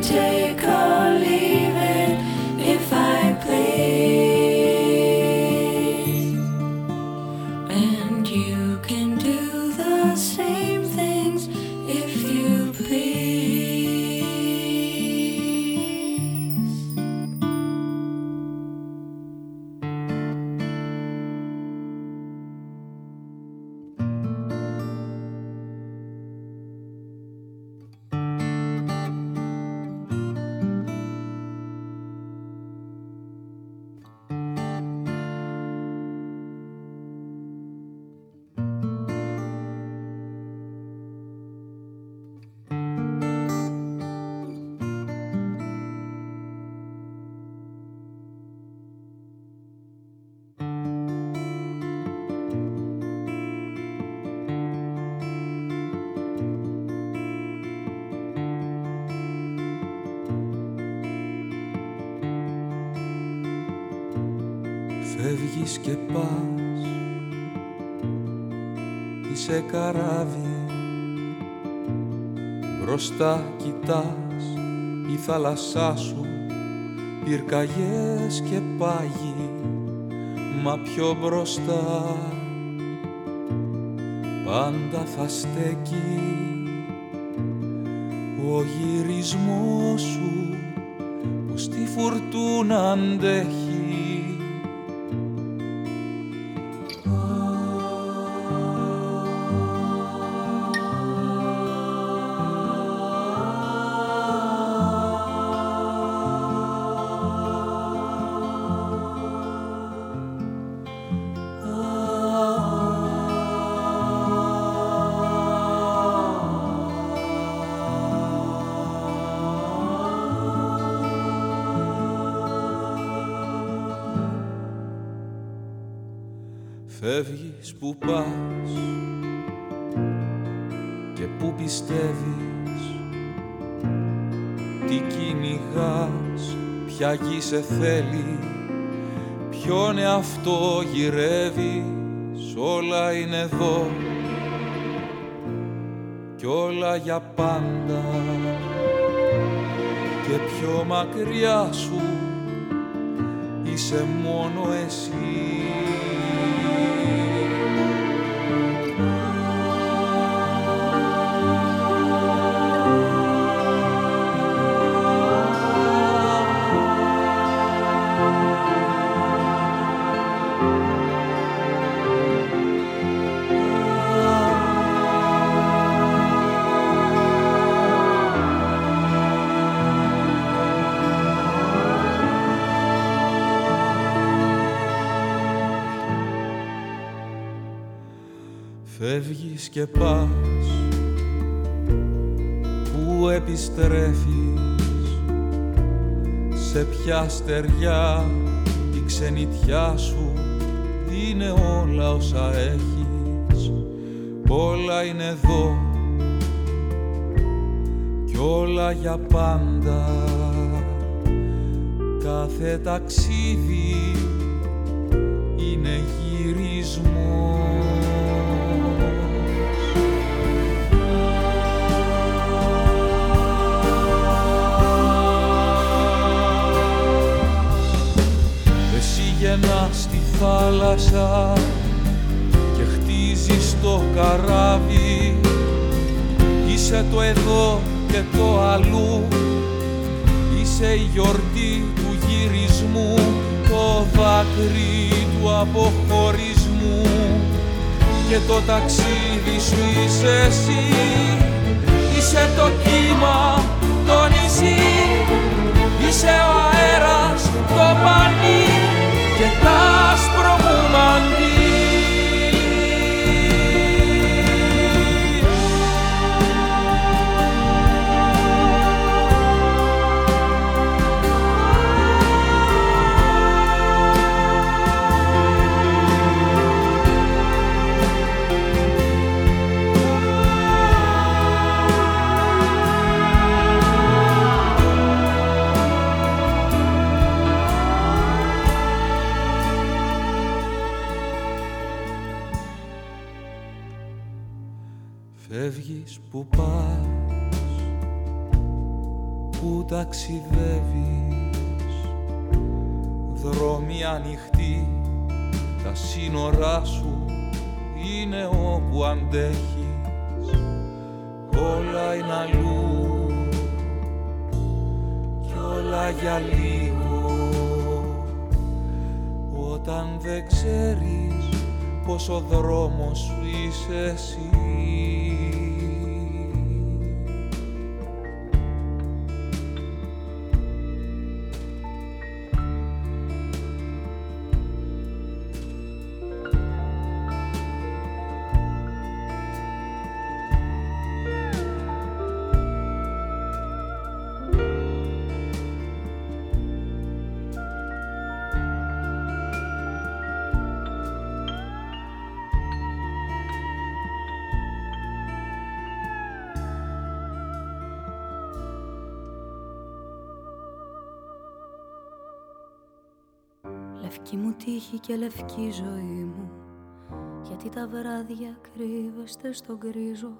Και Μπροστά κοιτάς η θάλασσά σου Πυρκαγιές και πάγι Μα πιο μπροστά. Πάντα θα στέκει ο γυρισμός σου που στη φουρτούνα αντέχει ποια γη σε θέλει. Ποιον εαυτό γυρεύεις όλα είναι εδώ. Κι όλα για πάντα. Και πιο μακριά σου είσαι μόνο εσύ και πας Πού επιστρέφεις. Σε ποια στεριά Η ξενιτιά σου Είναι όλα όσα έχεις. Όλα είναι εδώ Κι όλα για πάντα. Κάθε ταξίδι θάλασσα και χτίζεις το καράβι. Είσαι το εδώ και το αλλού. Είσαι η γιορτή του γυρισμού Το δάκρυ του αποχωρισμού. Και το ταξίδι σου είσαι εσύ. Είσαι το κύμα, το νησί. Είσαι ο αέρας, το πανί και τα άσπρο που πας, που ταξιδεύεις. Δρόμοι ανοιχτοί, τα σύνορά σου είναι όπου αντέχεις. Όλα είναι αλλού κι όλα για λίγο. Όταν δεν ξέρεις πως ο δρόμος σου είσαι εσύ και λευκή ζωή μου. Γιατί τα βράδια κρύβεστε στον κρίζο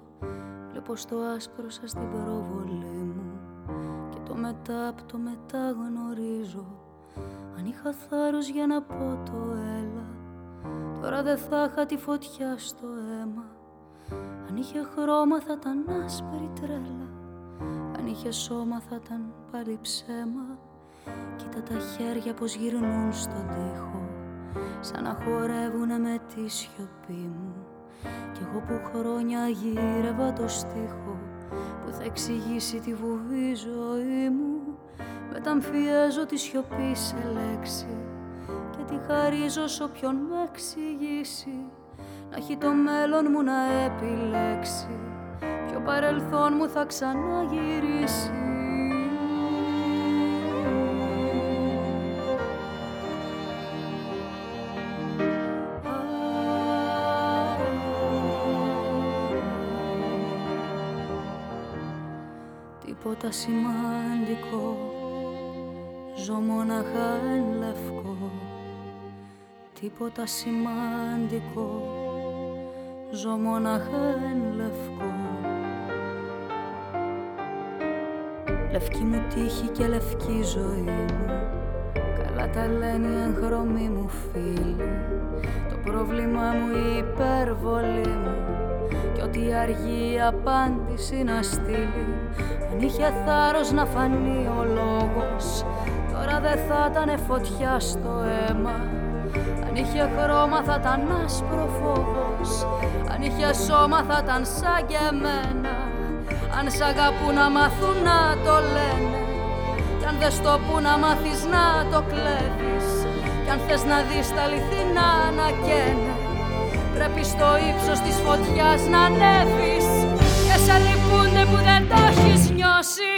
Βλέπω στο άσπρο σας την προβολή μου. Και το μετά απ' το μετά γνωρίζω Αν είχα θάρρος για να πω το έλα. Τώρα δεν θα είχα τη φωτιά στο αίμα. Αν είχε χρώμα θα ήταν άσπρη τρέλα. Αν είχε σώμα θα ήταν πάλι ψέμα. Κοίτα τα χέρια πως γυρνούν στον τοίχο Σαν να χορεύουνε με τη σιωπή μου. Κι εγώ που χρόνια γύρευα το στίχο Που θα εξηγήσει τη βουβή ζωή μου Μεταμφιέζω τη σιωπή σε λέξη Και τη χαρίζω σ' όποιον με εξηγήσει. Να έχει το μέλλον μου να επιλέξει Ποιο παρελθόν μου θα ξαναγυρίσει τίποτα σημαντικό Ζω μοναχά εν λευκό. Τίποτα σημαντικό Ζω μοναχά εν λευκό. Λευκή μου τύχη και λευκή ζωή μου Καλά τα λένε οι εγχρωμοί μου φίλοι. Το πρόβλημα μου η υπερβολή μου Κι ό,τι αργεί η απάντηση να στείλει αν είχε θάρρος να φανεί ο λόγος. Τώρα δεν θα ήταν φωτιά στο αίμα. Αν είχε χρώμα θα ήταν άσπρο φόβος Αν είχε σώμα θα ήταν σαν και εμένα. Αν σ' αγαπούν να μάθουν να το λένε. Κι αν δεν στο που να μάθεις να το κλέβεις. Κι αν θες να δεις τα αληθινά να καίνε. Πρέπει στο ύψος της φωτιάς να ανέβεις. Και σε λυπούνται που δεν το έχεις νιώσει Και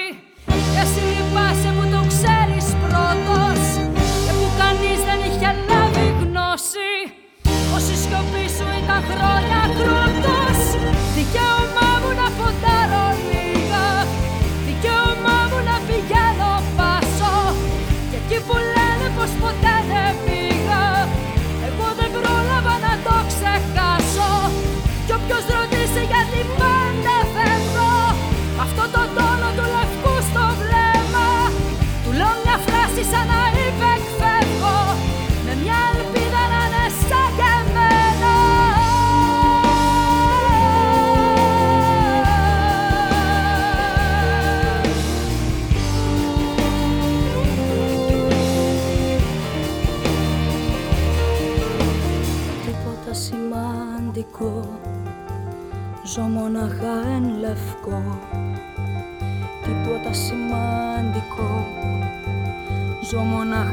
Ζω μοναχά εν λευκό. Τίποτα σημαντικό. Ζω μοναχά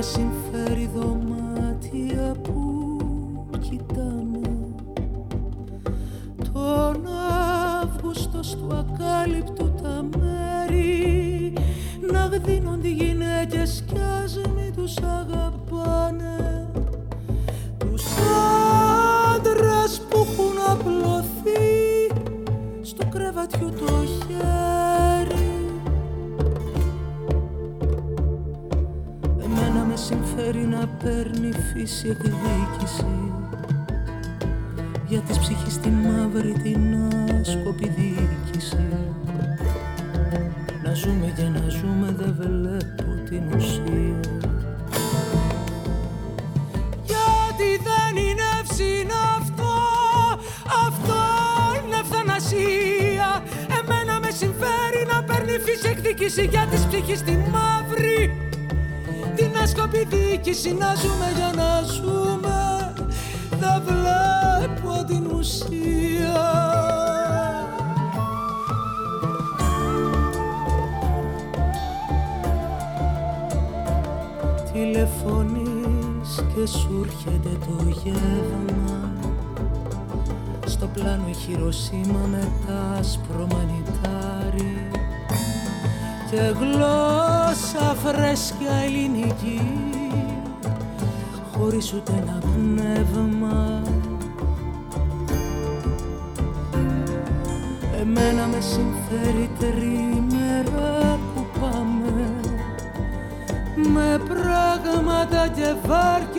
Εμένα με η Χειροσύμα με τα άσπρο μανιτάρι και γλώσσα φρέσκια ελληνική χωρίς ούτε ένα πνεύμα. Εμένα με συμφέρει τρίμερα με πράγματα και βάρκες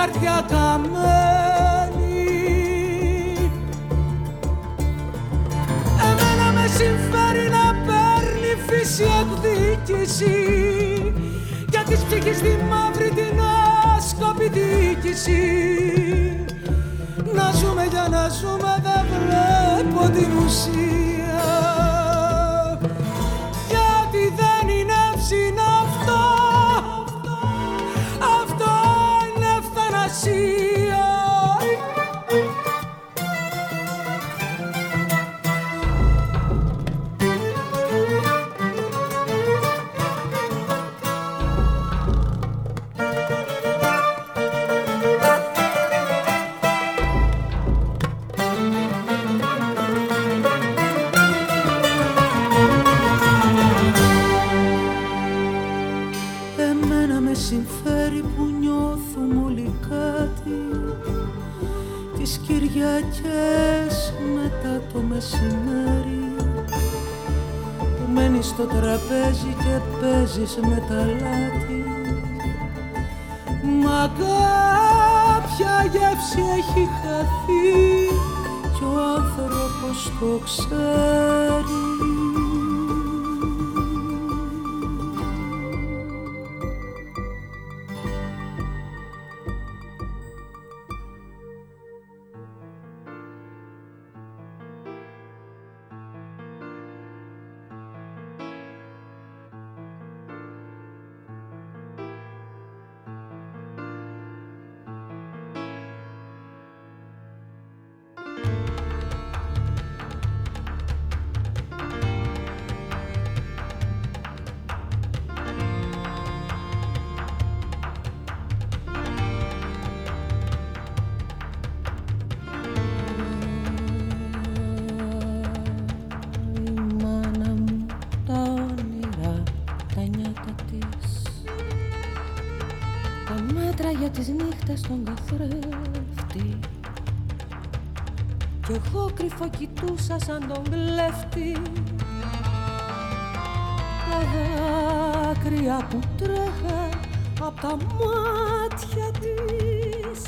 καρδιά καμένη. Εμένα με συμφέρει να παίρνει φύση εκδίκηση για της ψυχής τη μαύρη την άσκοπη δίκηση να ζούμε για να ζούμε δεν βλέπω την ουσία κοιτούσα σαν τον κλέφτη. Τα δάκρυα που τρέχαν απ' τα μάτια της.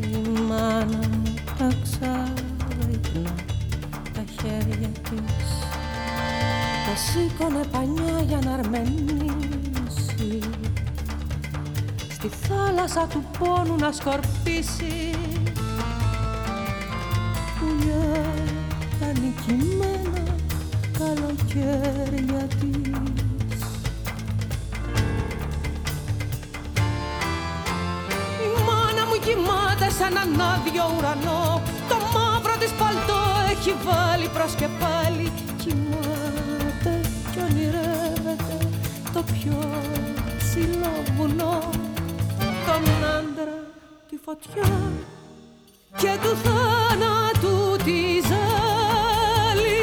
Η μάνα μου τα ξάριπνα τα χέρια της. Τα σήκωνε πανιά για να αρμενήσει θάλασσα του πόνου να σκορπίσει. Αφήσει πουλιά τα νικημένα καλοκαίρια της. Η μάνα μου κοιμάται σε έναν άδειο ουρανό και του θάνατου τη ζάλη.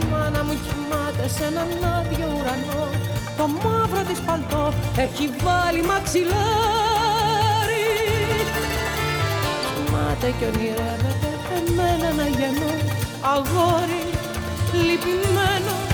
Η μάνα μου κοιμάται σε έναν άδειο ουρανό. Το μαύρο της παλτό έχει βάλει μαξιλάρι. Κοιμάται κι ονειρεύεται εμένα να γεννώ. Αγόρι λυπημένο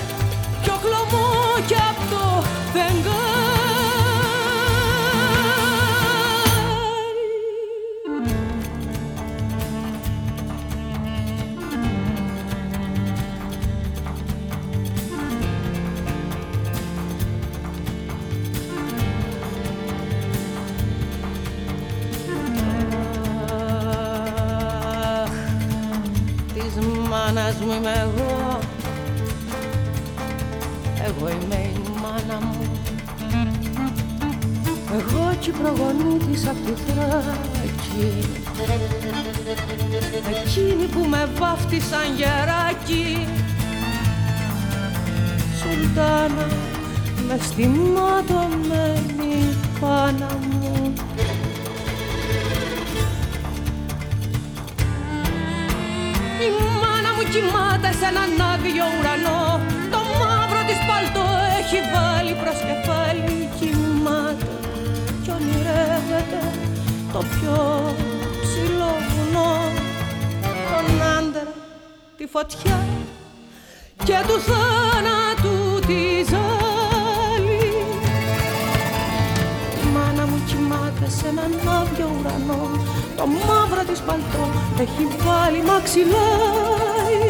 το μαύρο της παλτό έχει βάλει μαξιλάρι.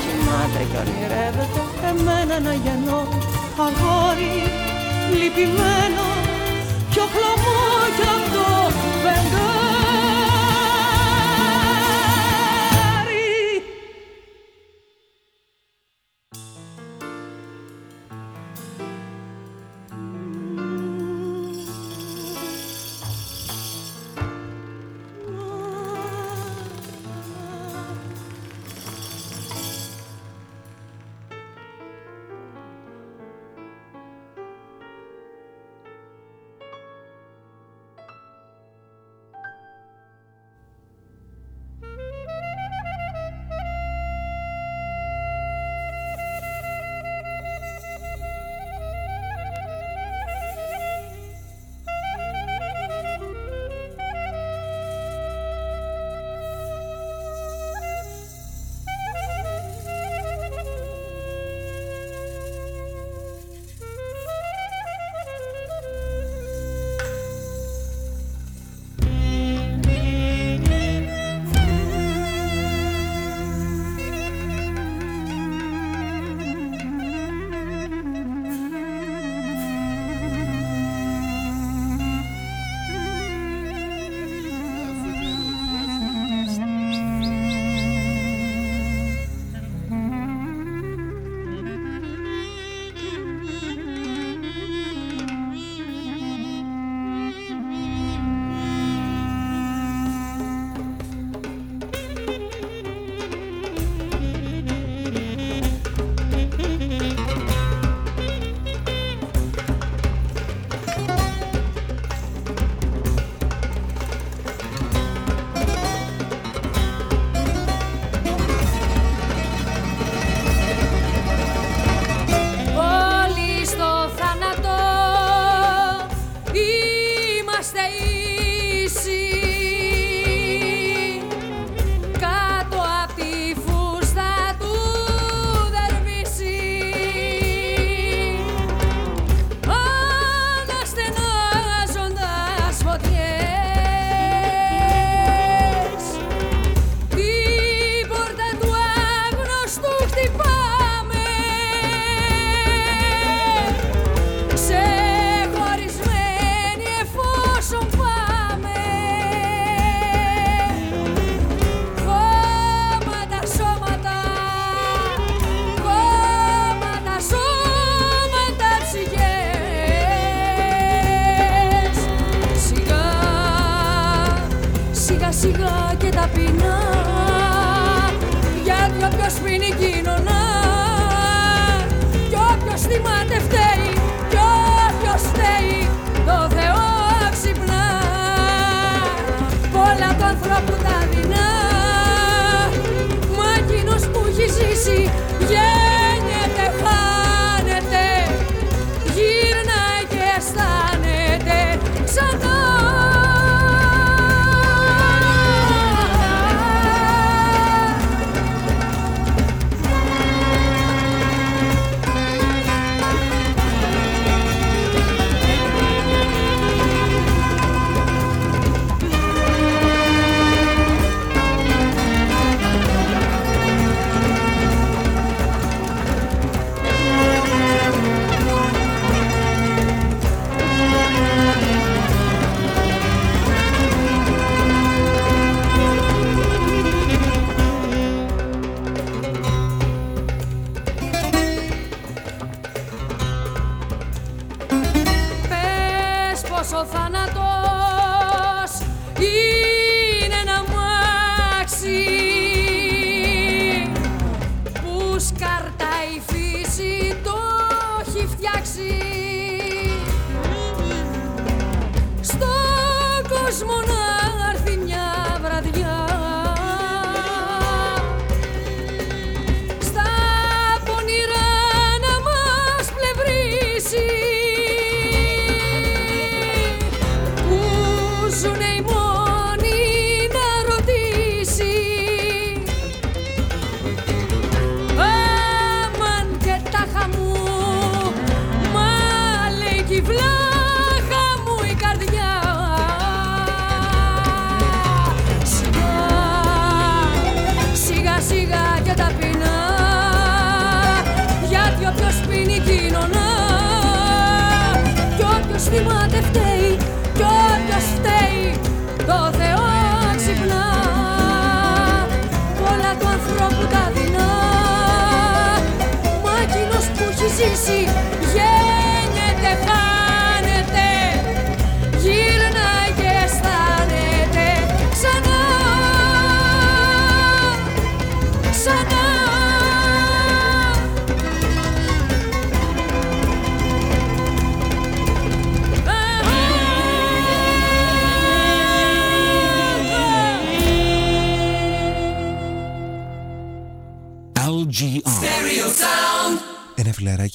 Κοιμάται κι ονειρεύεται εμένα να γεννώ. Αγόρι λυπημένο κι χλωμό κι αυτό. Φεγγάρι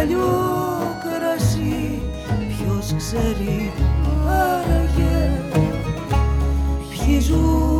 παλιό κρασί ποιος ξέρει άραγε. Ποιοι ζουν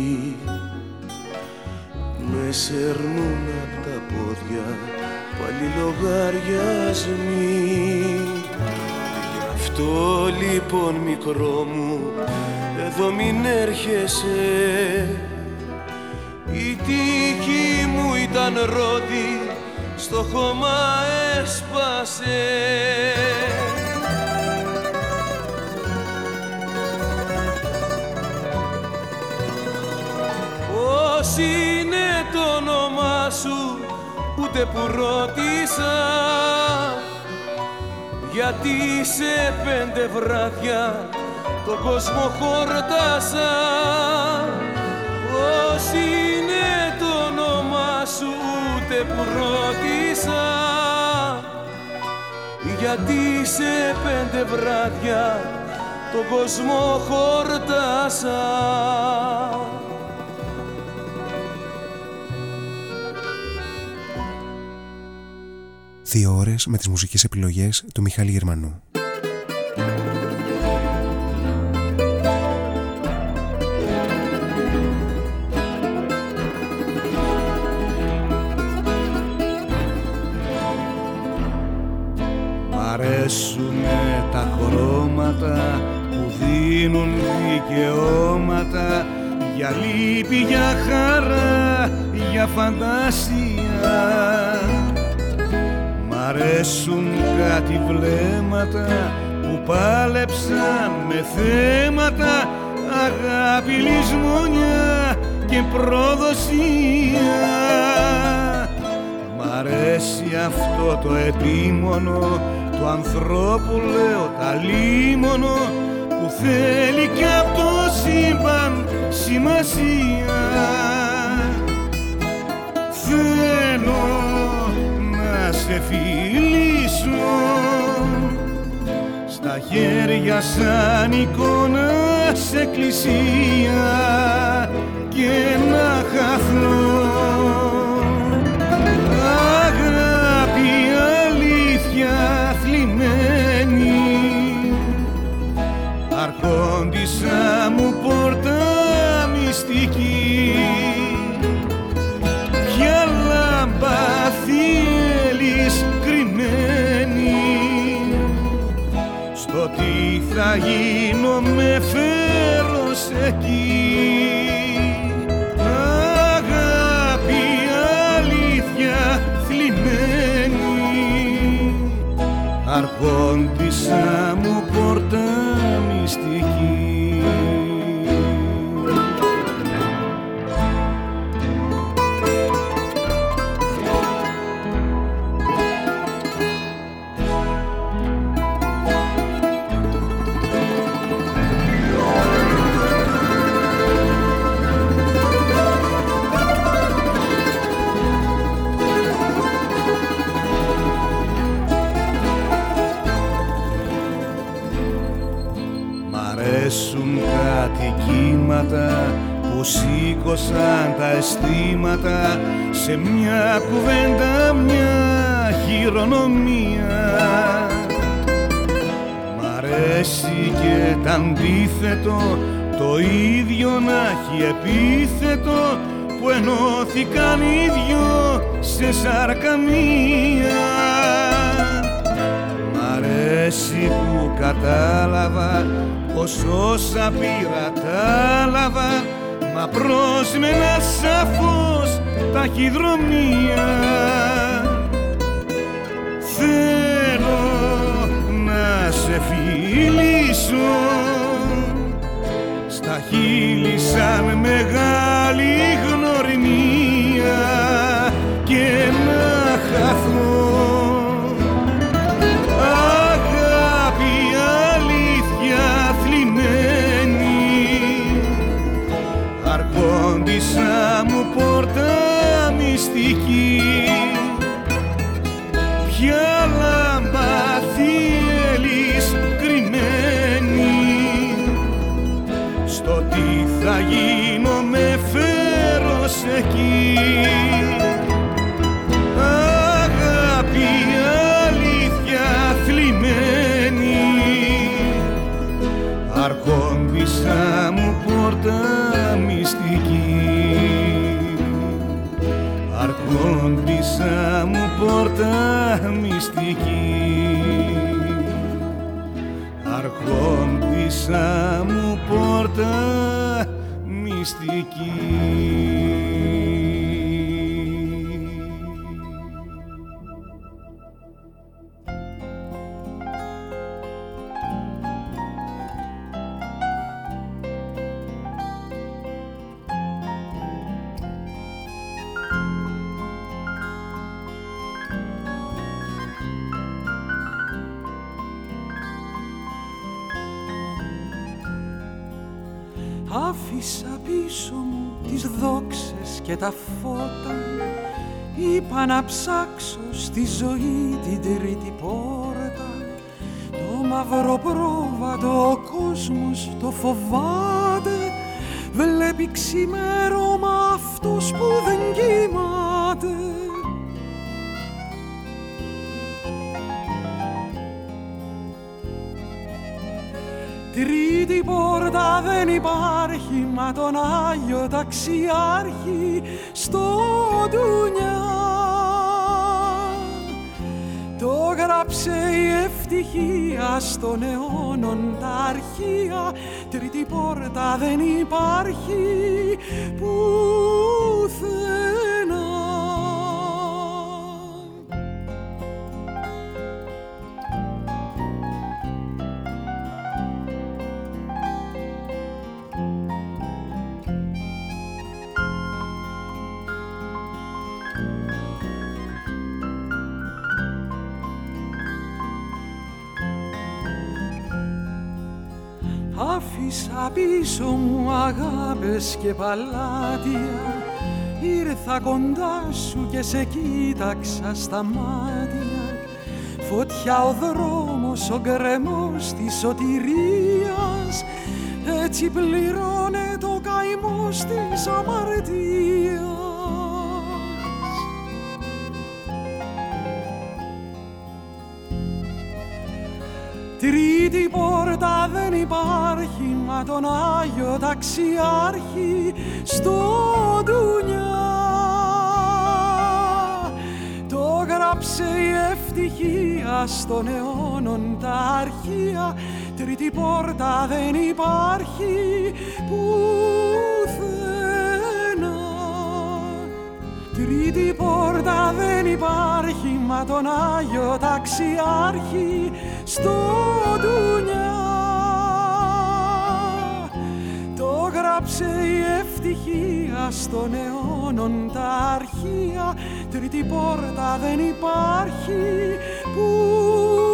με σέρνουν απ' τα πόδια πάλι λογαριασμοί Γι' αυτό λοιπόν μικρό μου εδώ μην έρχεσαι. Η τύχη μου ήταν ρόδι στο χώμα έσπασε ούτε που ρώτησα γιατί σε πέντε βράδια τον κόσμο χορτάσα. Πώς είναι το όνομά σου ούτε που ρώτησα. Γιατί σε πέντε βράδια τον κόσμο χορτάσα Δύο ώρες με τις μουσικές επιλογές του Μιχάλη Γερμανού. Μ' αρέσουνε τα χρώματα που δίνουν δικαιώματα για λύπη, για χαρά, για φαντασία αρέσουν κάτι βλέμματα που πάλεψαν με θέματα αγάπη, λησμονιά και προδοσία. Μ' αρέσει αυτό το επίμονο του ανθρώπου λέω τα λίμωνο που θέλει και από το σύμπαν σημασία. Θέλω σε φιλήσω στα χέρια σαν εικόνα σε εκκλησία και να χαθώ. Αγάπη αλήθεια θλιμμένη. Αρχόντισα μου πόρτα μυστική θα γίνω με φέρος εκεί. Αγάπη αλήθεια θλιμμένη. Αρχόντισα αντίθετο το ίδιο να έχει επίθετο που ενώθηκαν οι δυο σε σάρκα μία Μ' αρέσει που κατάλαβα πως όσα πήρα τα λάβα μα πρόσμενα σαφώς ταχυδρομεία Θέλω να σε φιλήσω. στα χείλη σαν μεγάλη γνωριμία Αρχόντισα μου πόρτα μυστική. Αρχόντισα μου πόρτα μυστική ψάξω στη ζωή την τρίτη πόρτα. Το μαύρο πρόβατο ο κόσμος το φοβάται. Βλέπει ξημέρωμα αυτός που δεν κοιμάται. Τρίτη πόρτα δεν υπάρχει μα τον Άγιο Ταξιάρχη στο ντουνιά το γράψε η ευτυχία στον αιώνων τα αρχεία. Τρίτη πόρτα δεν υπάρχει. Πουθενά Άφησα πίσω μου αγάπες και παλάτια. Ήρθα κοντά σου και σε κοίταξα στα μάτια. Φωτιά ο δρόμος, ο γκρεμός της σωτηρίας. Έτσι πληρώνεται ο καημός της αμαρτίας Τρίτη πόρτα δεν υπάρχει μα τον Άγιο Ταξιάρχη στο ντουνιά. Το γράψε η ευτυχία στον αιώνων τα αρχεία. Τρίτη πόρτα δεν υπάρχει πουθενά. Τρίτη πόρτα δεν υπάρχει μα τον Άγιο Ταξιάρχη στο ντουνιά το γράψε η ευτυχία στον αιώνων τα αρχεία. Τρίτη πόρτα δεν υπάρχει. Πουθενά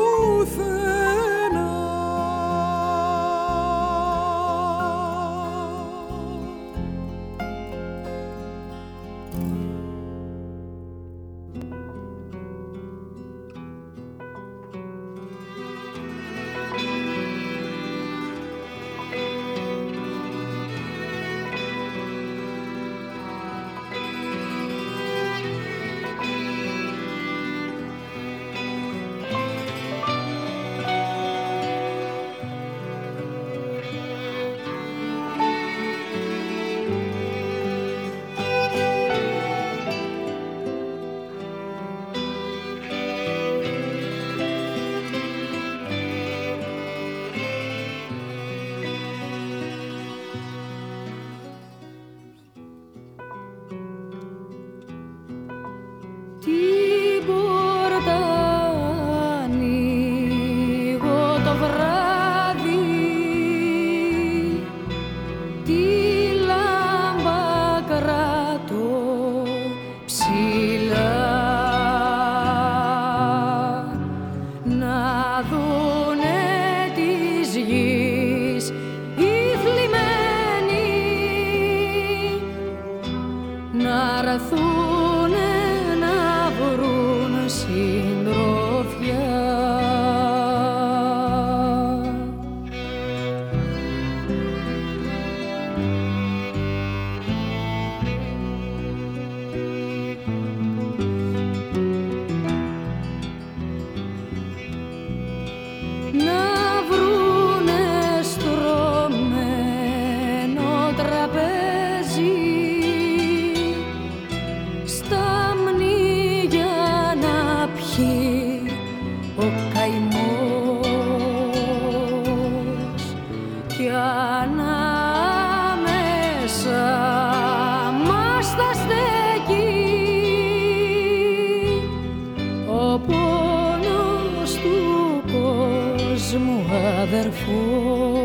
幸福。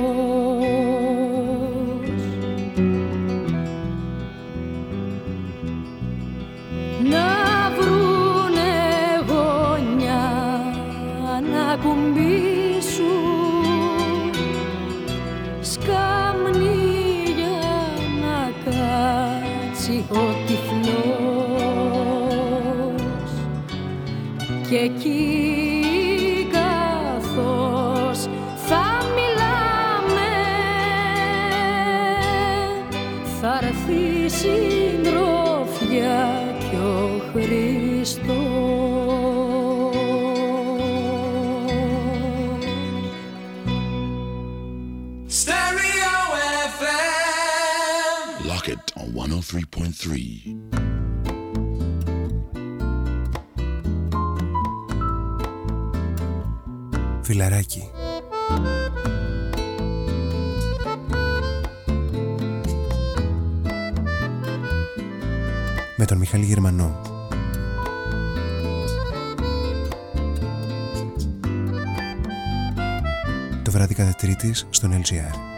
Τρίτης στον LGR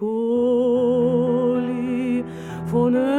δικιά μου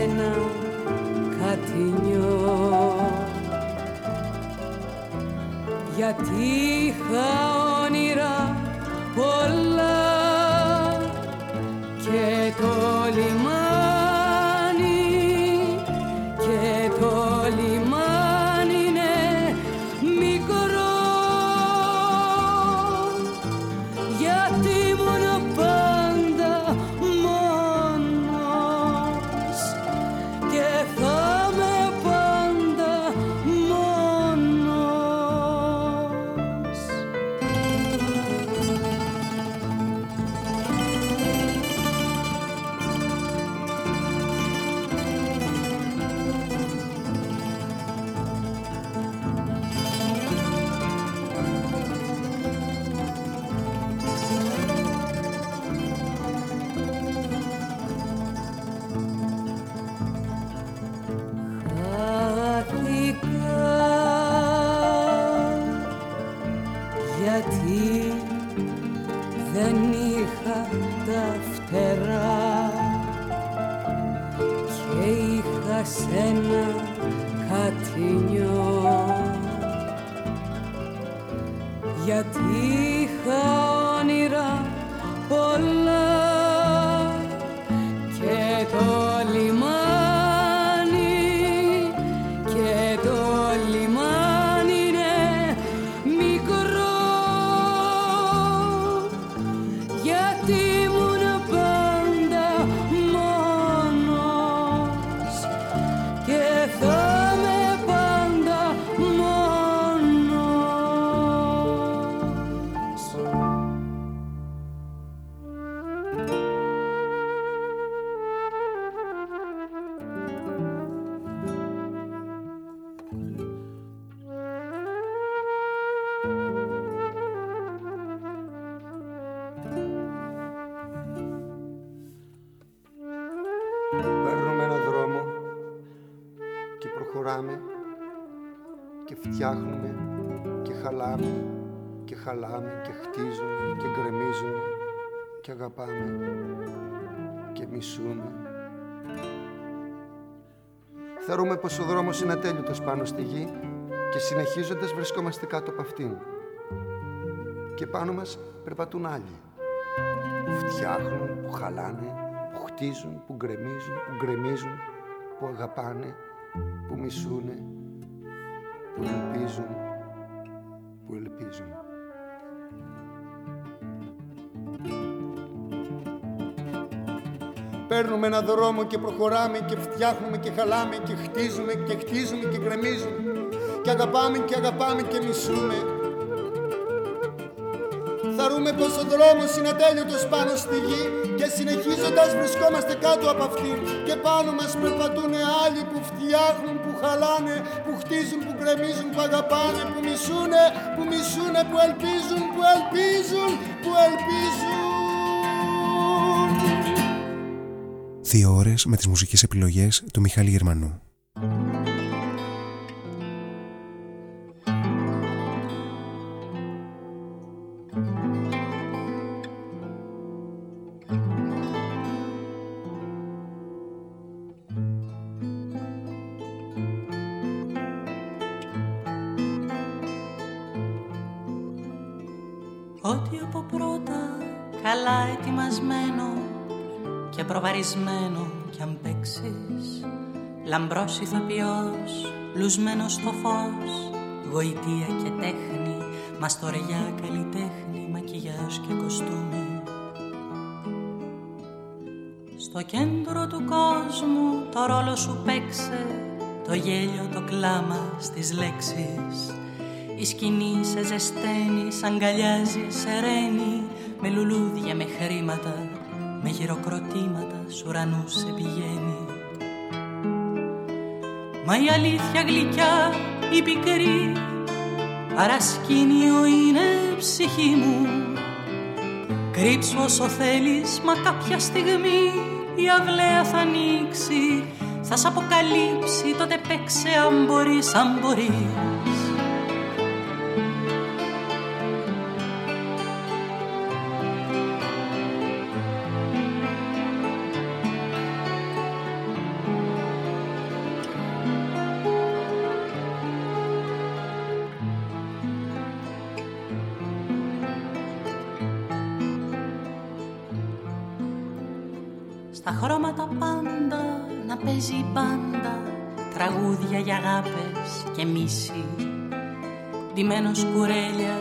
είχα σένα κατηνιό γιατί είχα όνειρα πολλά και το λιμάνι χαλάμε και χτίζουμε και γκρεμίζουμε και αγαπάμε και μισούμε. Θεωρούμε πως ο δρόμος είναι ατέλειωτος πάνω στη γη και συνεχίζοντας βρισκόμαστε κάτω από αυτήν. Και πάνω μας περπατούν άλλοι που φτιάχνουν, που χαλάνε, που χτίζουν, που γκρεμίζουν, που γκρεμίζουν, που αγαπάνε, που μισούνε, που ελπίζουν, που ελπίζουν. Παίρνουμε ένα δρόμο και προχωράμε και φτιάχνουμε και χαλάμε και χτίζουμε και χτίζουμε και γκρεμίζουμε και αγαπάμε και αγαπάμε και μισούμε. Θαρούμε πως ο δρόμος είναι ατέλειωτος πάνω στη γη και συνεχίζοντας βρισκόμαστε κάτω από αυτήν και πάνω μας περπατούν άλλοι που φτιάχνουν, που χαλάνε, που χτίζουν, που γκρεμίζουν, που αγαπάνε, που μισούνε, που μισούνε, που ελπίζουν, που ελπίζουν, που ελπίζουν. Δύο ώρες με τις μουσικές επιλογές του Μιχάλη Γερμανού. Λαμπρός ηθοποιός, λουσμένος στο φως Γοητεία και τέχνη, μαστοριά καλλιτέχνη Μακιγιάζ και κοστούμι. Στο κέντρο του κόσμου το ρόλο σου παίξε Το γέλιο, το κλάμα στις λέξεις. Η σκηνή σε ζεσταίνει, σ' αγκαλιάζει, σεραίνει Με λουλούδια, με χρήματα, με γυροκροτήματα Σ' ουρανούς σε πηγαίνει. Μα η αλήθεια γλυκιά, η πικρή Παρασκήνιο είναι ψυχή μου. Κρύψου όσο θέλεις, μα κάποια στιγμή Η αυλαία θα ανοίξει. Θα σ' αποκαλύψει, τότε παίξε αν μπορείς, αν μπορείς Ντυμένος κουρέλια,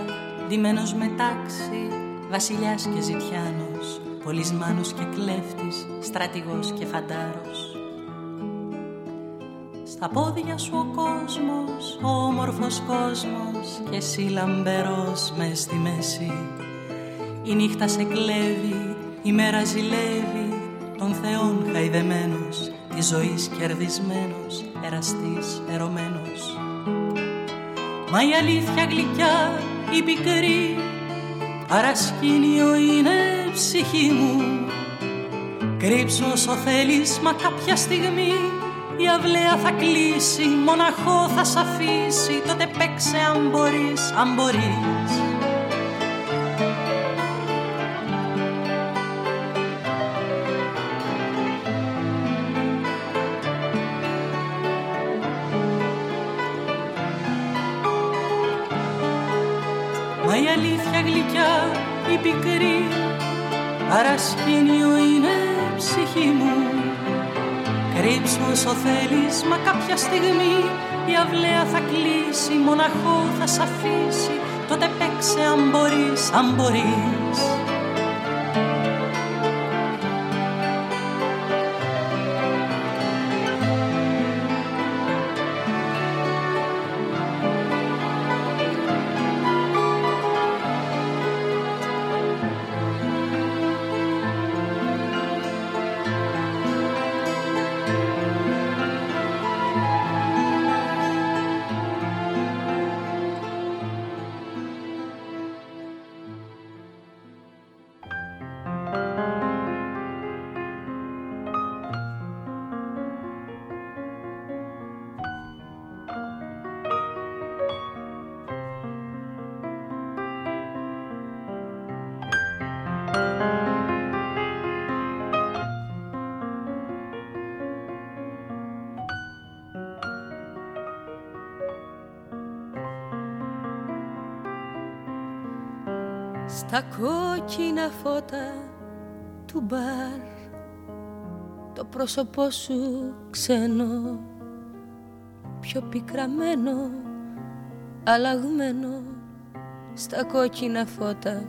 ντυμένος μετάξι Βασιλιάς και ζητιάνος, πολισμάνος και κλέφτης Στρατηγός και φαντάρος Στα πόδια σου ο κόσμος, ο όμορφος κόσμος Και εσύ λαμπερός μες στη μέση Η νύχτα σε κλέβει, η μέρα ζηλεύει Των θεών χαϊδεμένος της ζωής κερδισμένος, εραστής, ερωμένος. Μα η αλήθεια γλυκιά, η πικρή, παρασκήνιο είναι ψυχή μου. Κρύψου όσο θέλεις, μα κάποια στιγμή η αυλαία θα κλείσει, μοναχό θα σ' αφήσει, τότε παίξε αν μπορείς, αν μπορείς. Παρασκήνιο είναι ψυχή μου. Κρύψου όσο θέλεις μα κάποια στιγμή η αυλαία θα κλείσει μοναχό θα σ' αφήσει. Τότε παίξε αν μπορείς, αν μπορείς στα κόκκινα φώτα του μπαρ. Το πρόσωπό σου ξένο πιο πικραμένο αλλαγμένο στα κόκκινα φώτα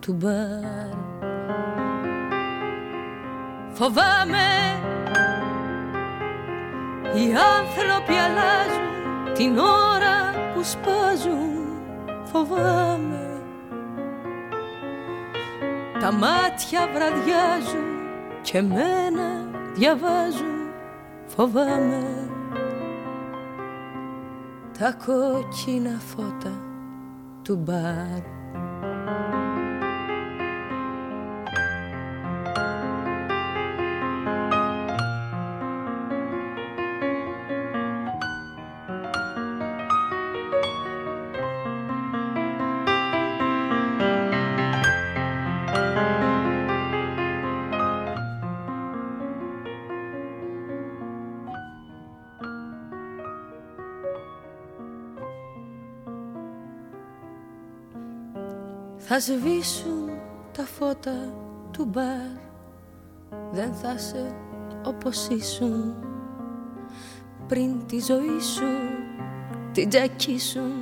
του μπαρ. Φοβάμαι οι άνθρωποι αλλάζουν την ώρα που σπάζουν. Φοβάμαι τα μάτια βραδιάζουν και μένα διαβάζουν. Φοβάμαι τα κόκκινα φώτα του μπαρ Θα σβήσουν τα φώτα του μπαρ. Δεν θα σε όπως ήσουν. Πριν τη ζωή σου την τζακίσουν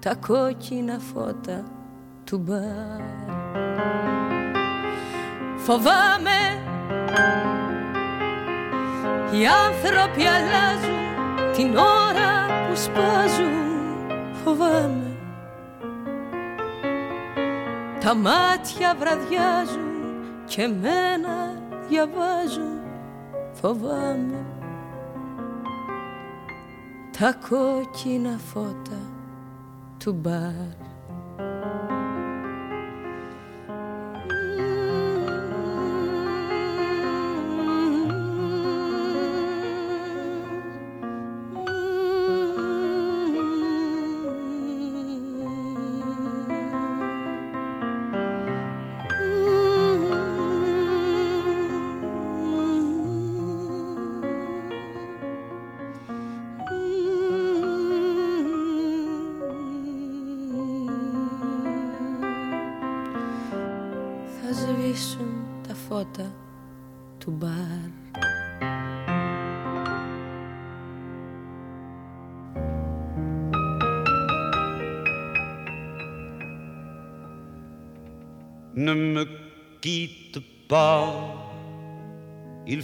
Τα κόκκινα φώτα του μπαρ. Φοβάμαι Οι άνθρωποι αλλάζουν την ώρα που σπάζουν. Φοβάμαι τα μάτια βραδιάζουν και μένα διαβάζουν. Φοβάμαι τα κόκκινα φώτα του μπαρ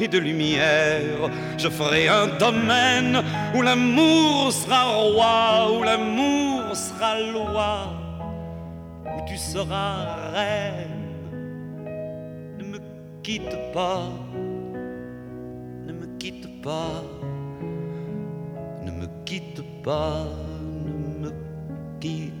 et de lumière. Je ferai un domaine où l'amour sera roi, où l'amour sera loi, où tu seras reine. Ne me quitte pas, ne me quitte pas, ne me quitte pas, ne me quitte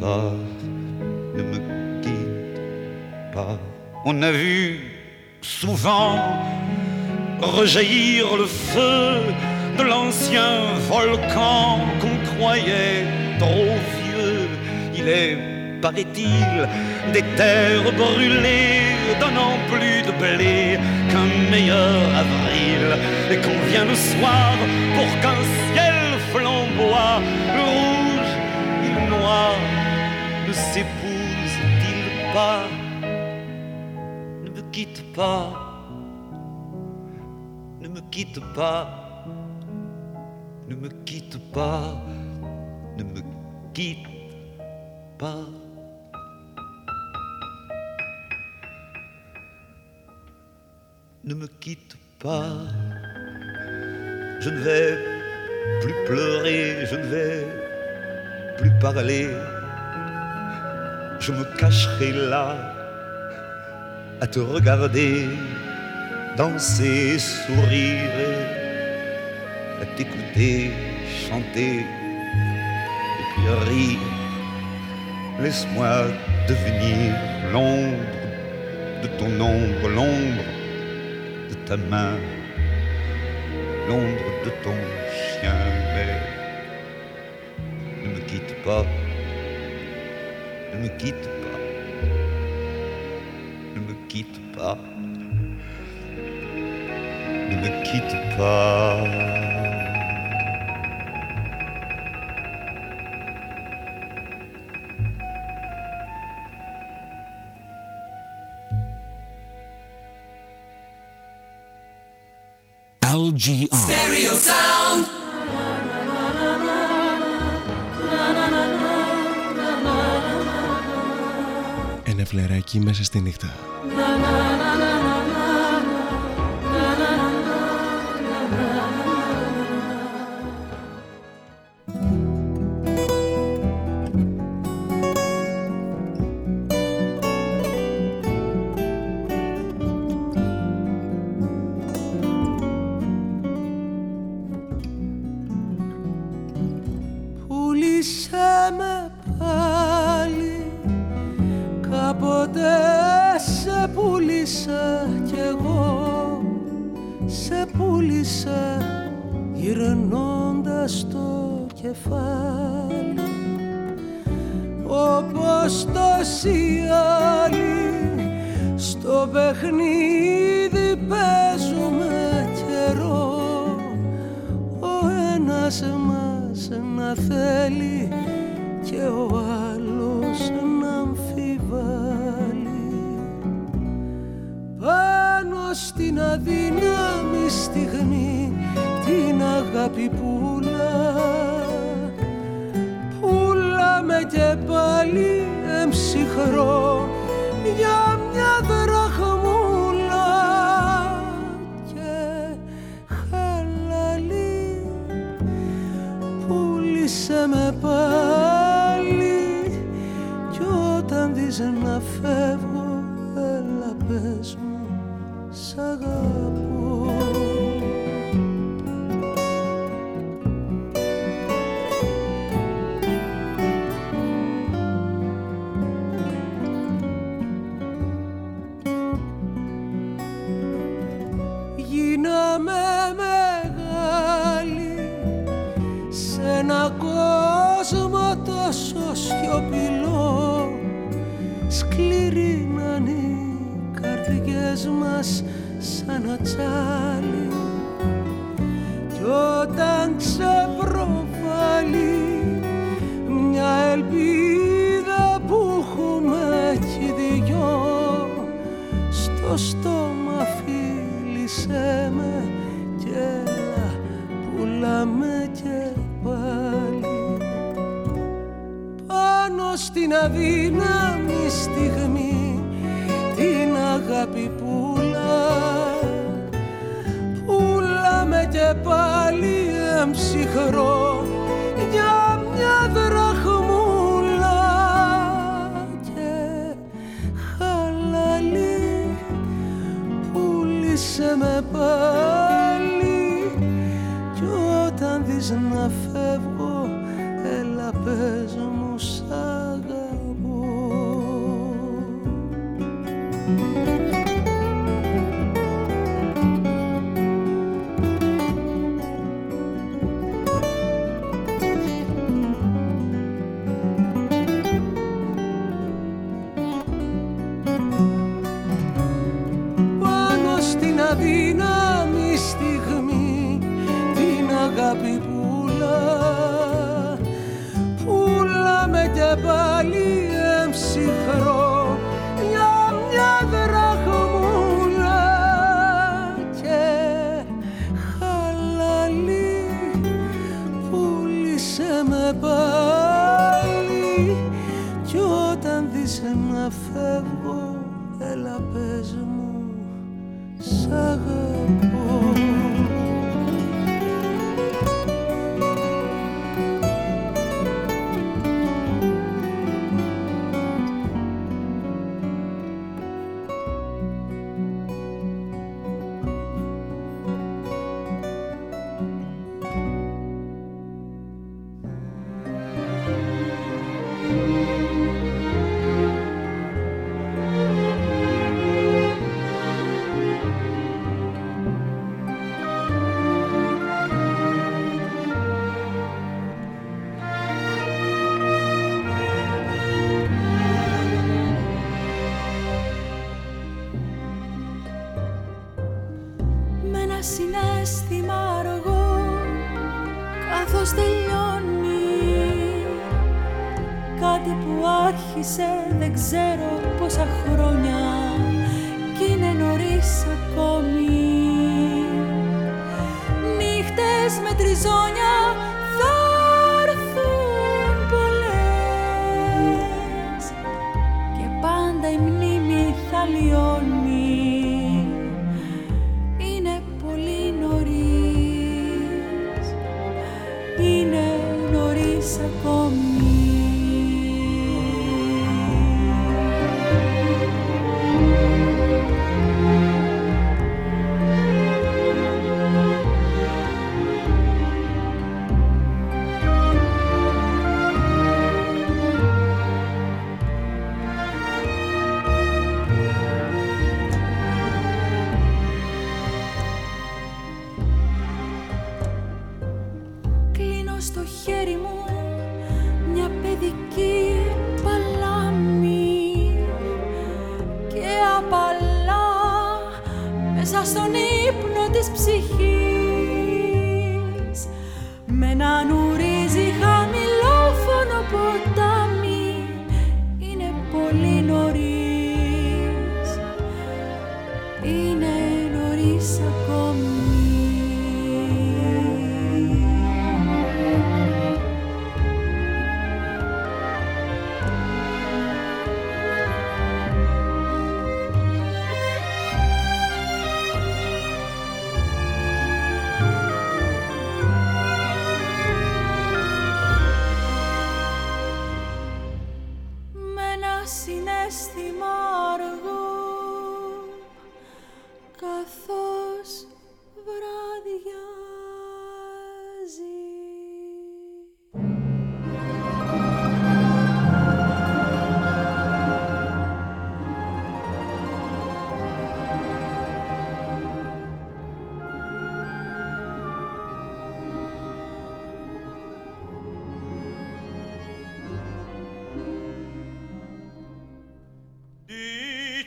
ne me quitte pas. On a vu souvent rejaillir le feu de l'ancien volcan qu'on croyait trop vieux. Il est, paraît-il, des terres brûlées, donnant plus de blé qu'un meilleur avril. Et qu'on vient le soir pour qu'un ciel flamboie, le rouge et le noir ne s'épousent-ils pas? Ne me quitte pas, ne me quitte pas, ne me quitte pas ne me quitte pas. Ne me quitte pas. Je ne vais plus pleurer, je ne vais plus parler. Je me cacherai là à te regarder danser, sourire, à t'écouter chanter rire. Laisse-moi devenir l'ombre de ton ombre, l'ombre de ta main, l'ombre de ton chien, mais ne me quitte pas, ne me quitte pas, ne me quitte pas, ne me quitte pas. LGR. Stereo sound. Φλεράκι μέσα στη νύχτα. αγάπη πουλά, πουλά με και πάει.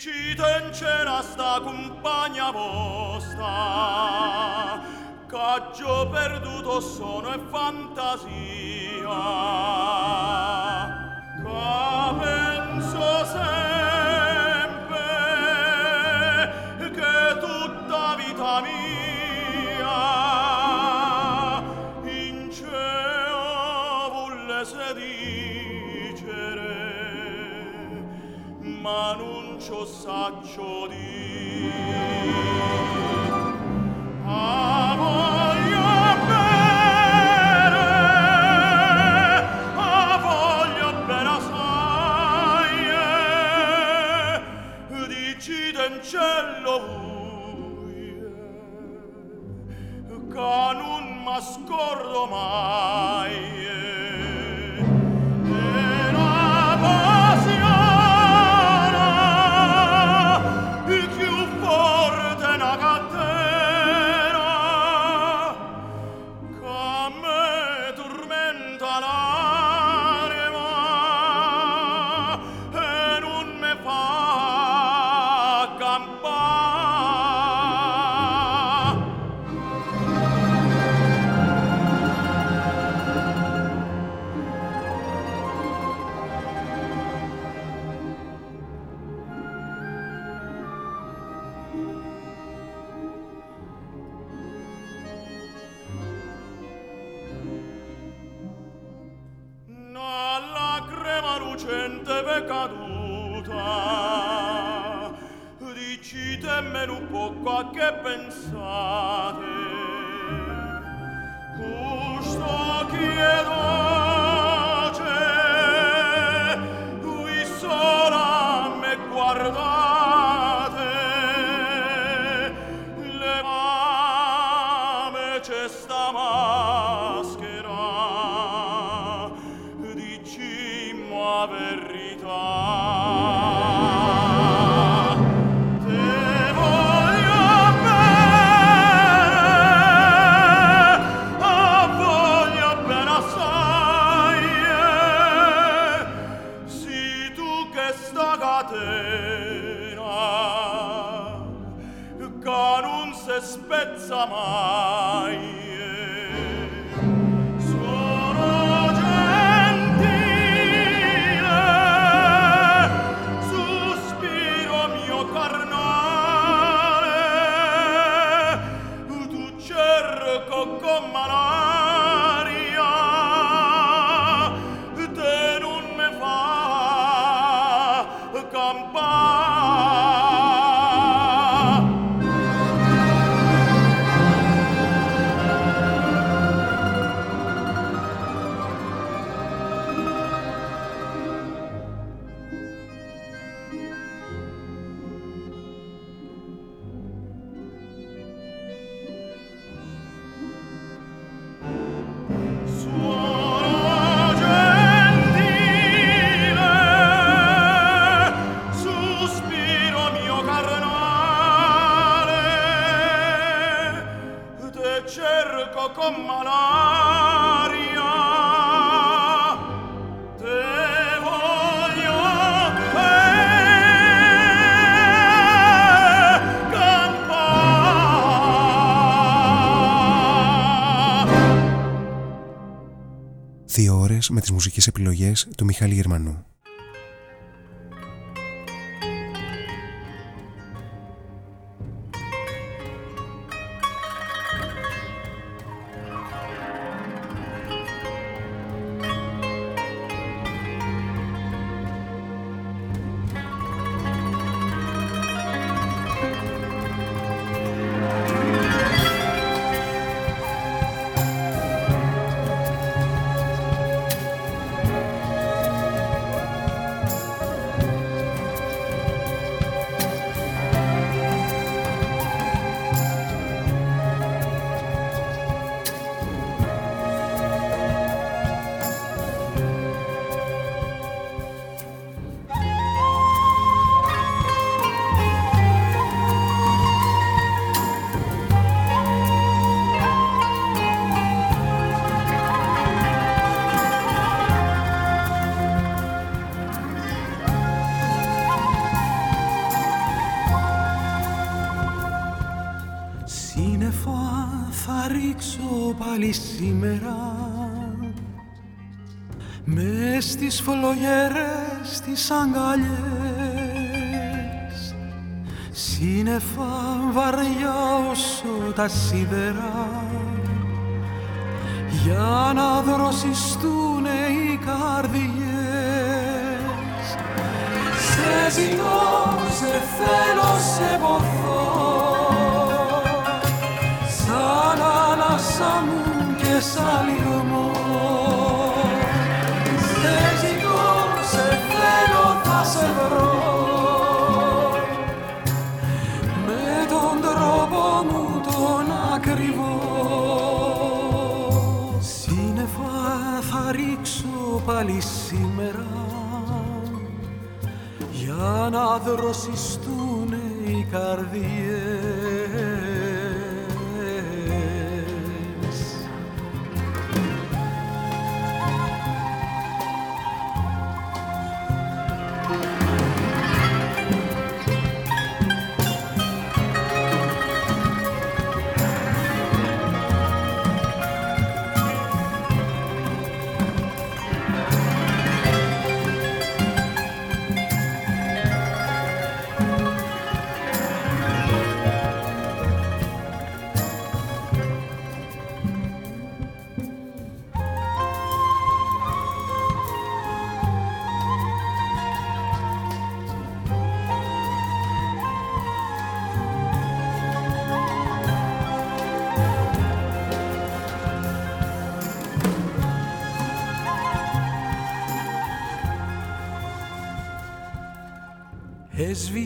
dicite in cena sta compagna vostra Caggio perduto sono e fantasia Ca penso se saggio di a voglio bere a voglio bere assai dici d'ancello uie che non m'ascordo mai. Με τις μουσικές επιλογές του Μιχάλη Γερμανού. Όσο τα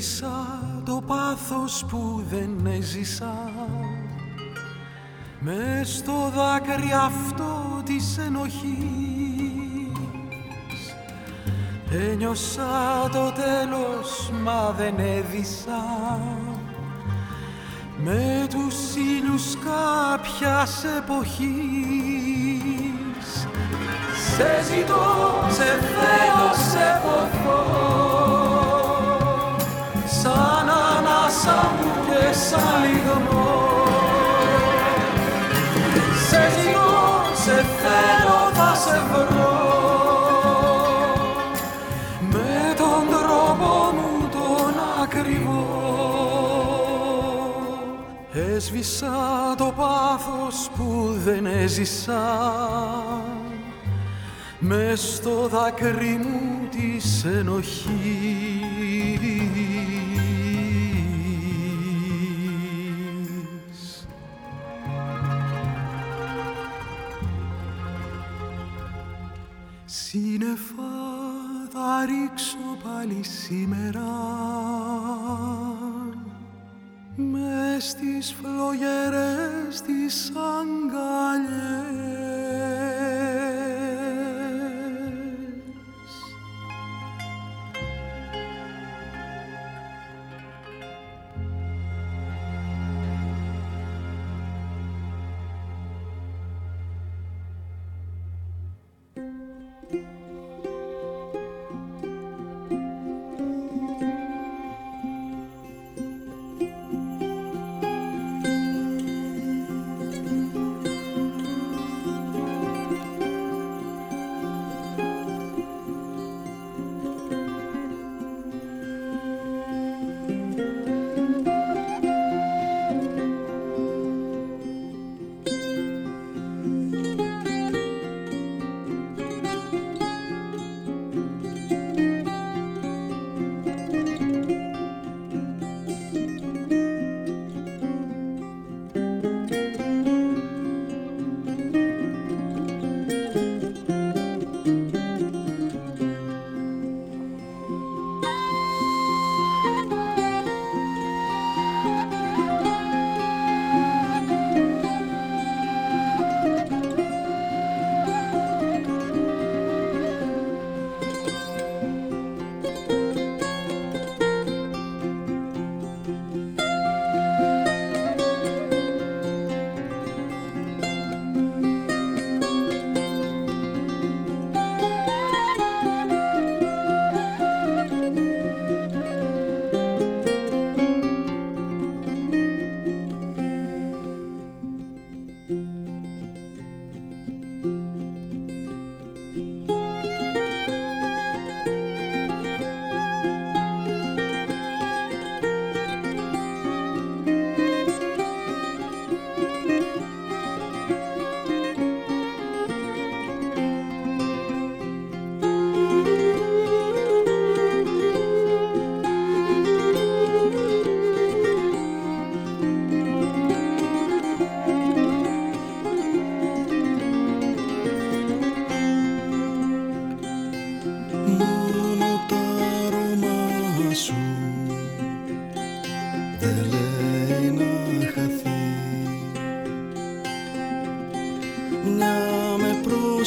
Έσβησα το πάθος που δεν έζησα. Μες στο δάκρυ αυτό της ενοχής. Ένιωσα το τέλος μα δεν έδισα με τους ήλιους κάποιας εποχής. Σε ζητώ, σε θέλω, σε ποθώ σαν ανάσα μου και σαν λιγμό Σε ζητώ, σε θέλω, θα σε βρω με τον τρόπο μου τον ακριβό Έσβησα το πάθος που δεν έζησα μες στο δάκρυ μου της ενοχής θα ρίξω πάλι σήμερα. Μες στις φλογερές της αγκαλιές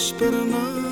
esperar.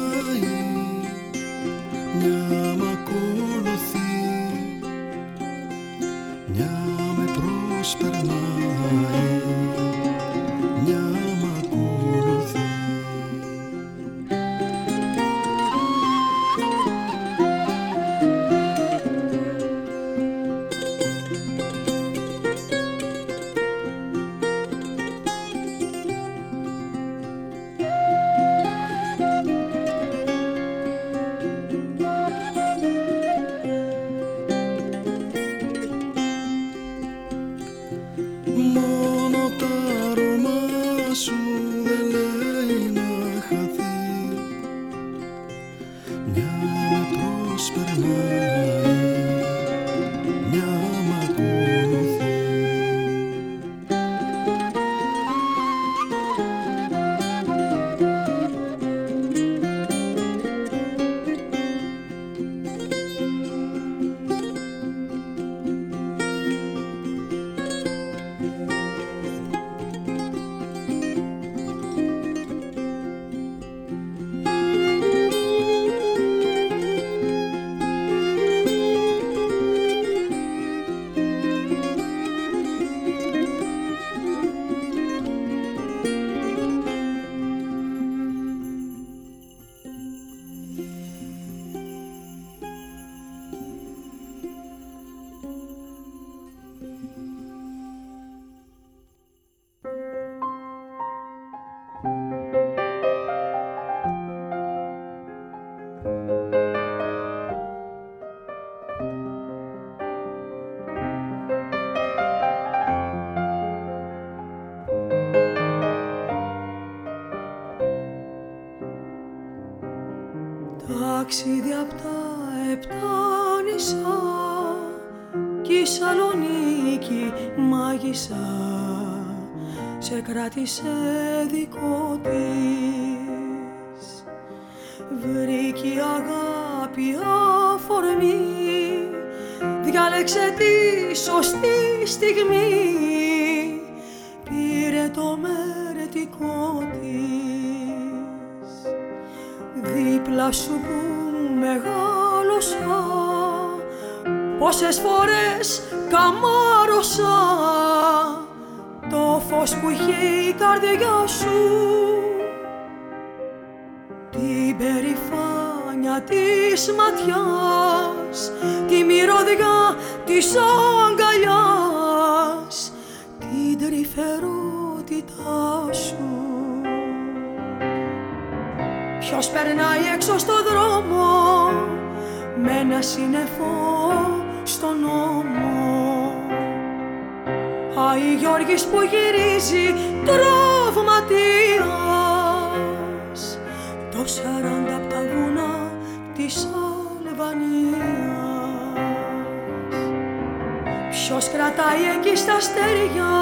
Σε κράτησε δικό της. Βρήκε αγάπη αφορμή. Διάλεξε τη σωστή στιγμή. Πήρε το μερετικό της. Δίπλα σου που μεγάλωσα. Πόσες φορές καμάρωσα. Το φως που είχε η καρδιά σου. Την περηφάνια της ματιάς τη μυρωδιά της αγκαλιάς την τρυφερότητά σου. Ποιος περνάει έξω στο δρόμο με ένα σύννεφο στον νόμο Άι Γιώργης που γυρίζει τραυματίας. Το σαράντα απ' τα βουνά της Αλβανίας. Ποιος κρατάει εκεί στα αστέρια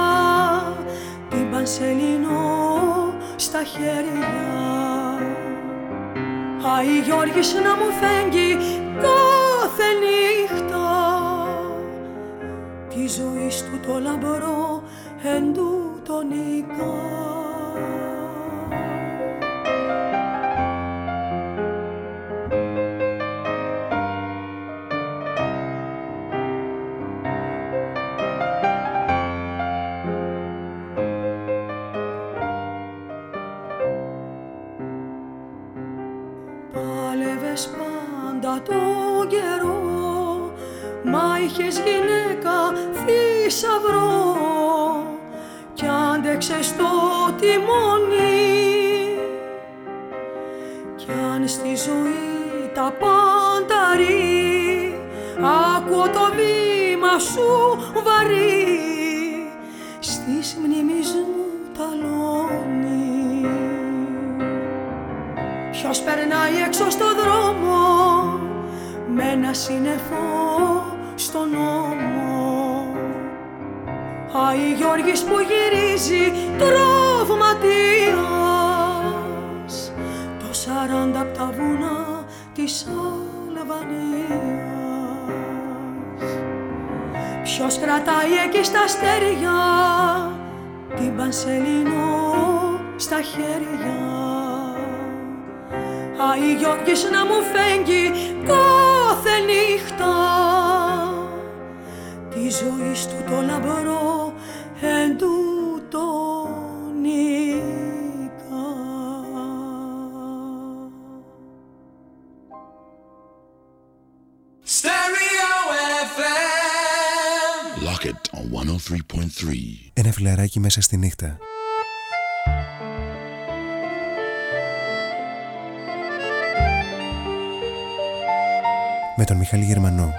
την Πανσελίνο στα χέρια. Άι Γιώργης να μου φέγγει κάθε νύχτα. τη ζωής του το λαμπρό εν τούτο Ποιος κρατάει εκεί στα αστέρια την Πανσελίνο στα χέρια; Άι Γιώργης να μου φέγγει κάθε νύχτα τη ζωή του το λαμπρό 103.3. Ένα φιλαράκι μέσα στη νύχτα. Με τον Μιχάλη Γερμανό.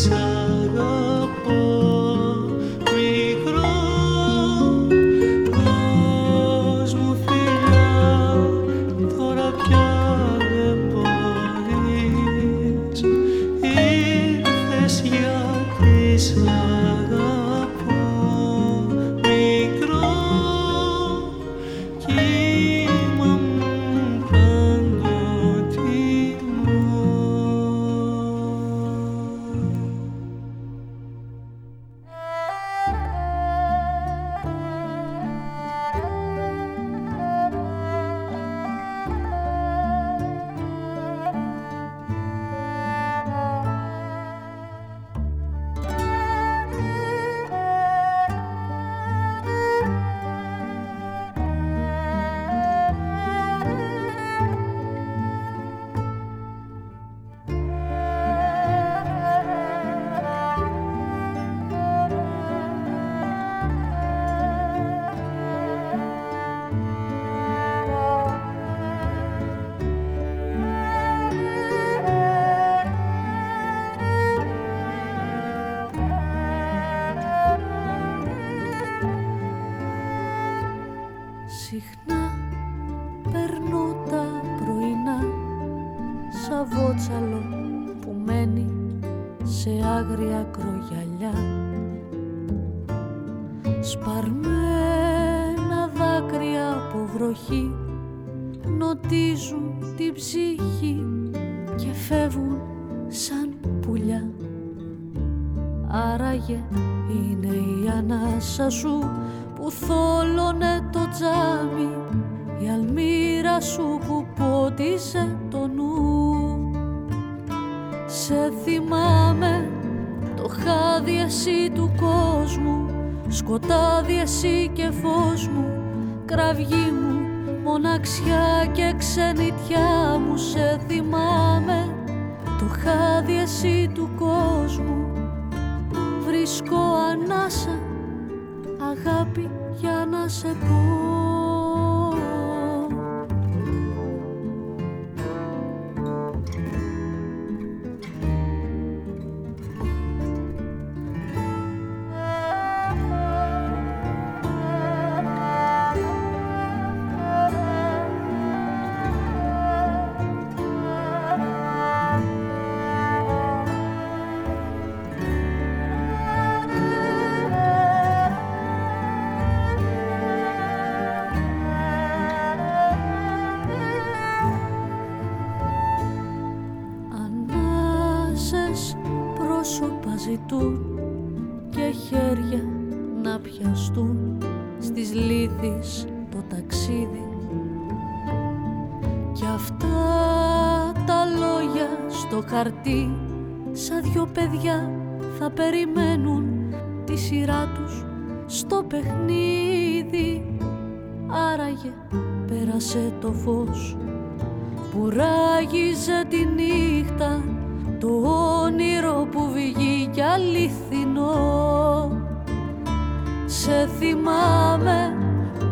下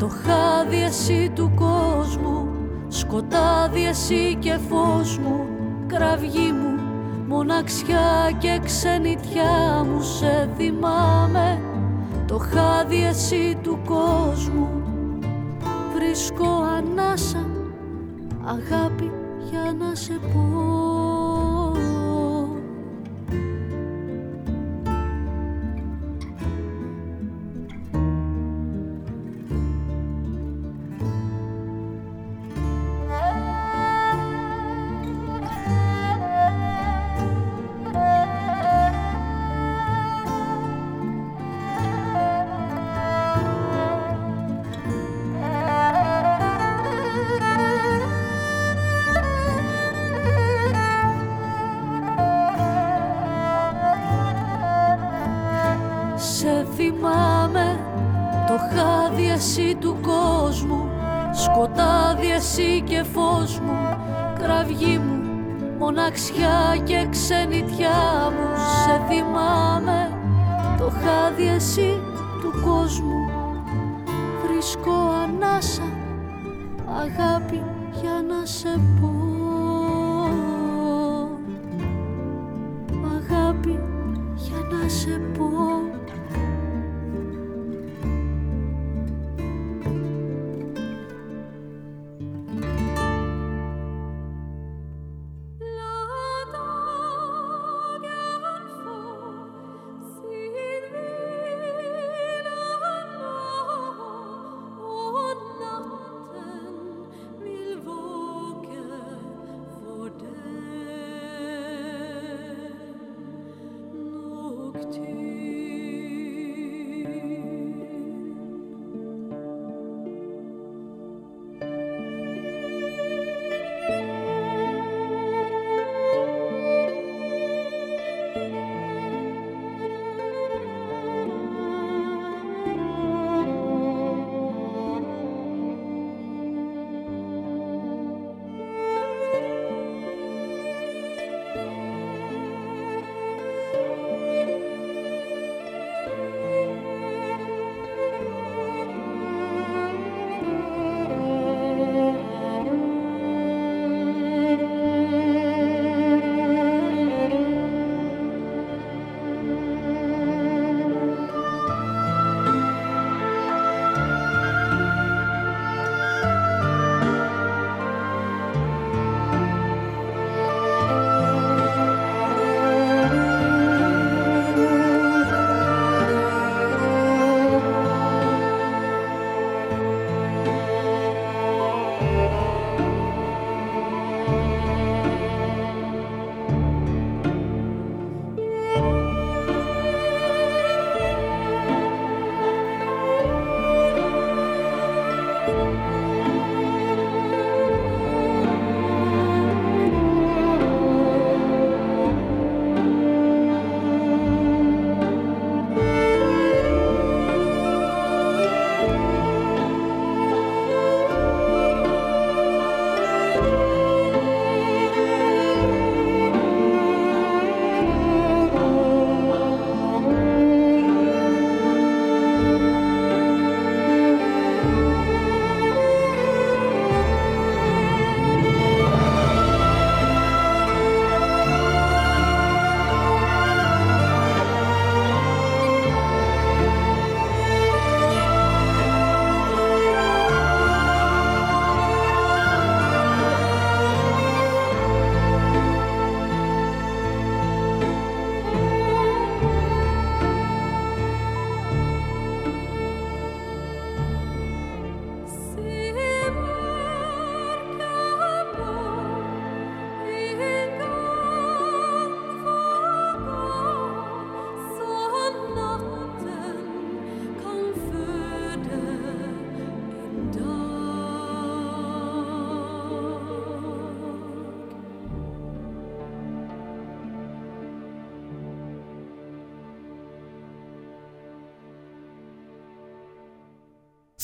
Φτωχάδι εσύ του κόσμου, σκοτάδι εσύ και φως μου, κραυγή μου, μοναξιά και ξενιτιά μου σε θυμάμαι. Το χάδι εσύ του κόσμου, βρίσκω ανάσα, αγάπη για να σε πω. δεξιά και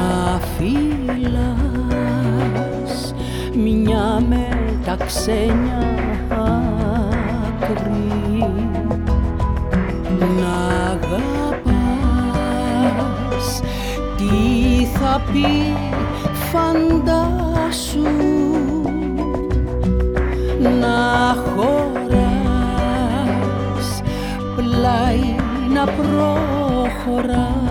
να φύλας μια με τα ξένια άκρη. Να αγαπάς τι θα πει φαντάσου. Να χωράς πλάι να προχωράς.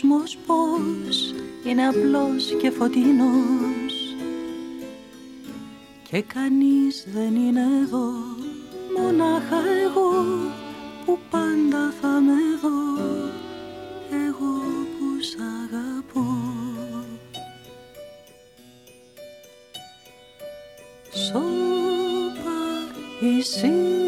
κόσμος πως είναι απλός και φωτεινός. Και κανείς δεν είναι εδώ μονάχα εγώ που πάντα θα με δω. Εγώ που σ' αγαπώ. Σώπα ησύχασε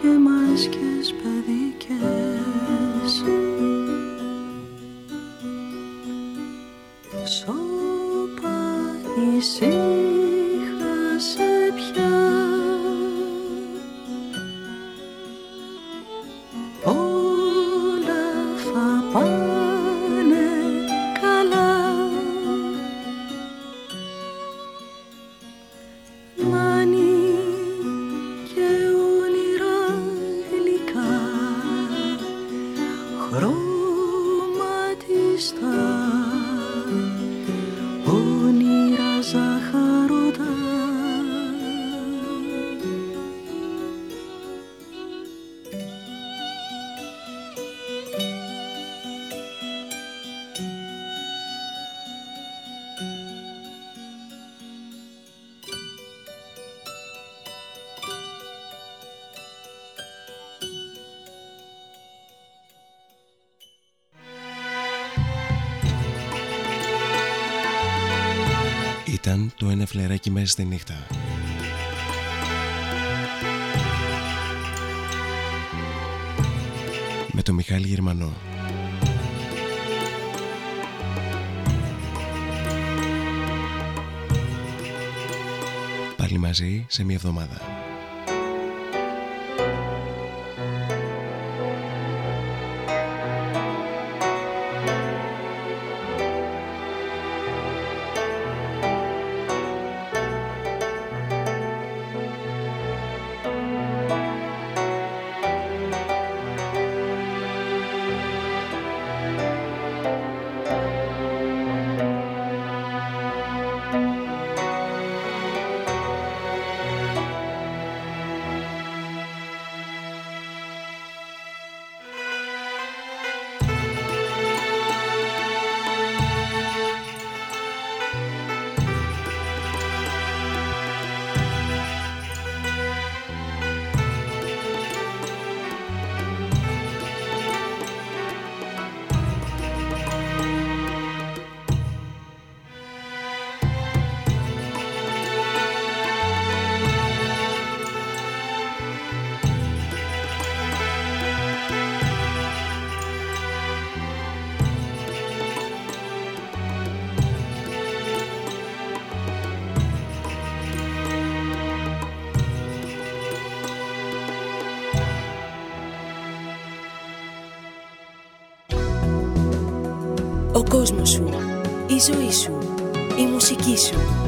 και μάσκες στη νύχτα. Με το Μιχάλη Γερμανό. Πάλι μαζί σε μία εβδομάδα. Ζωή σου, η μουσική σου. LGR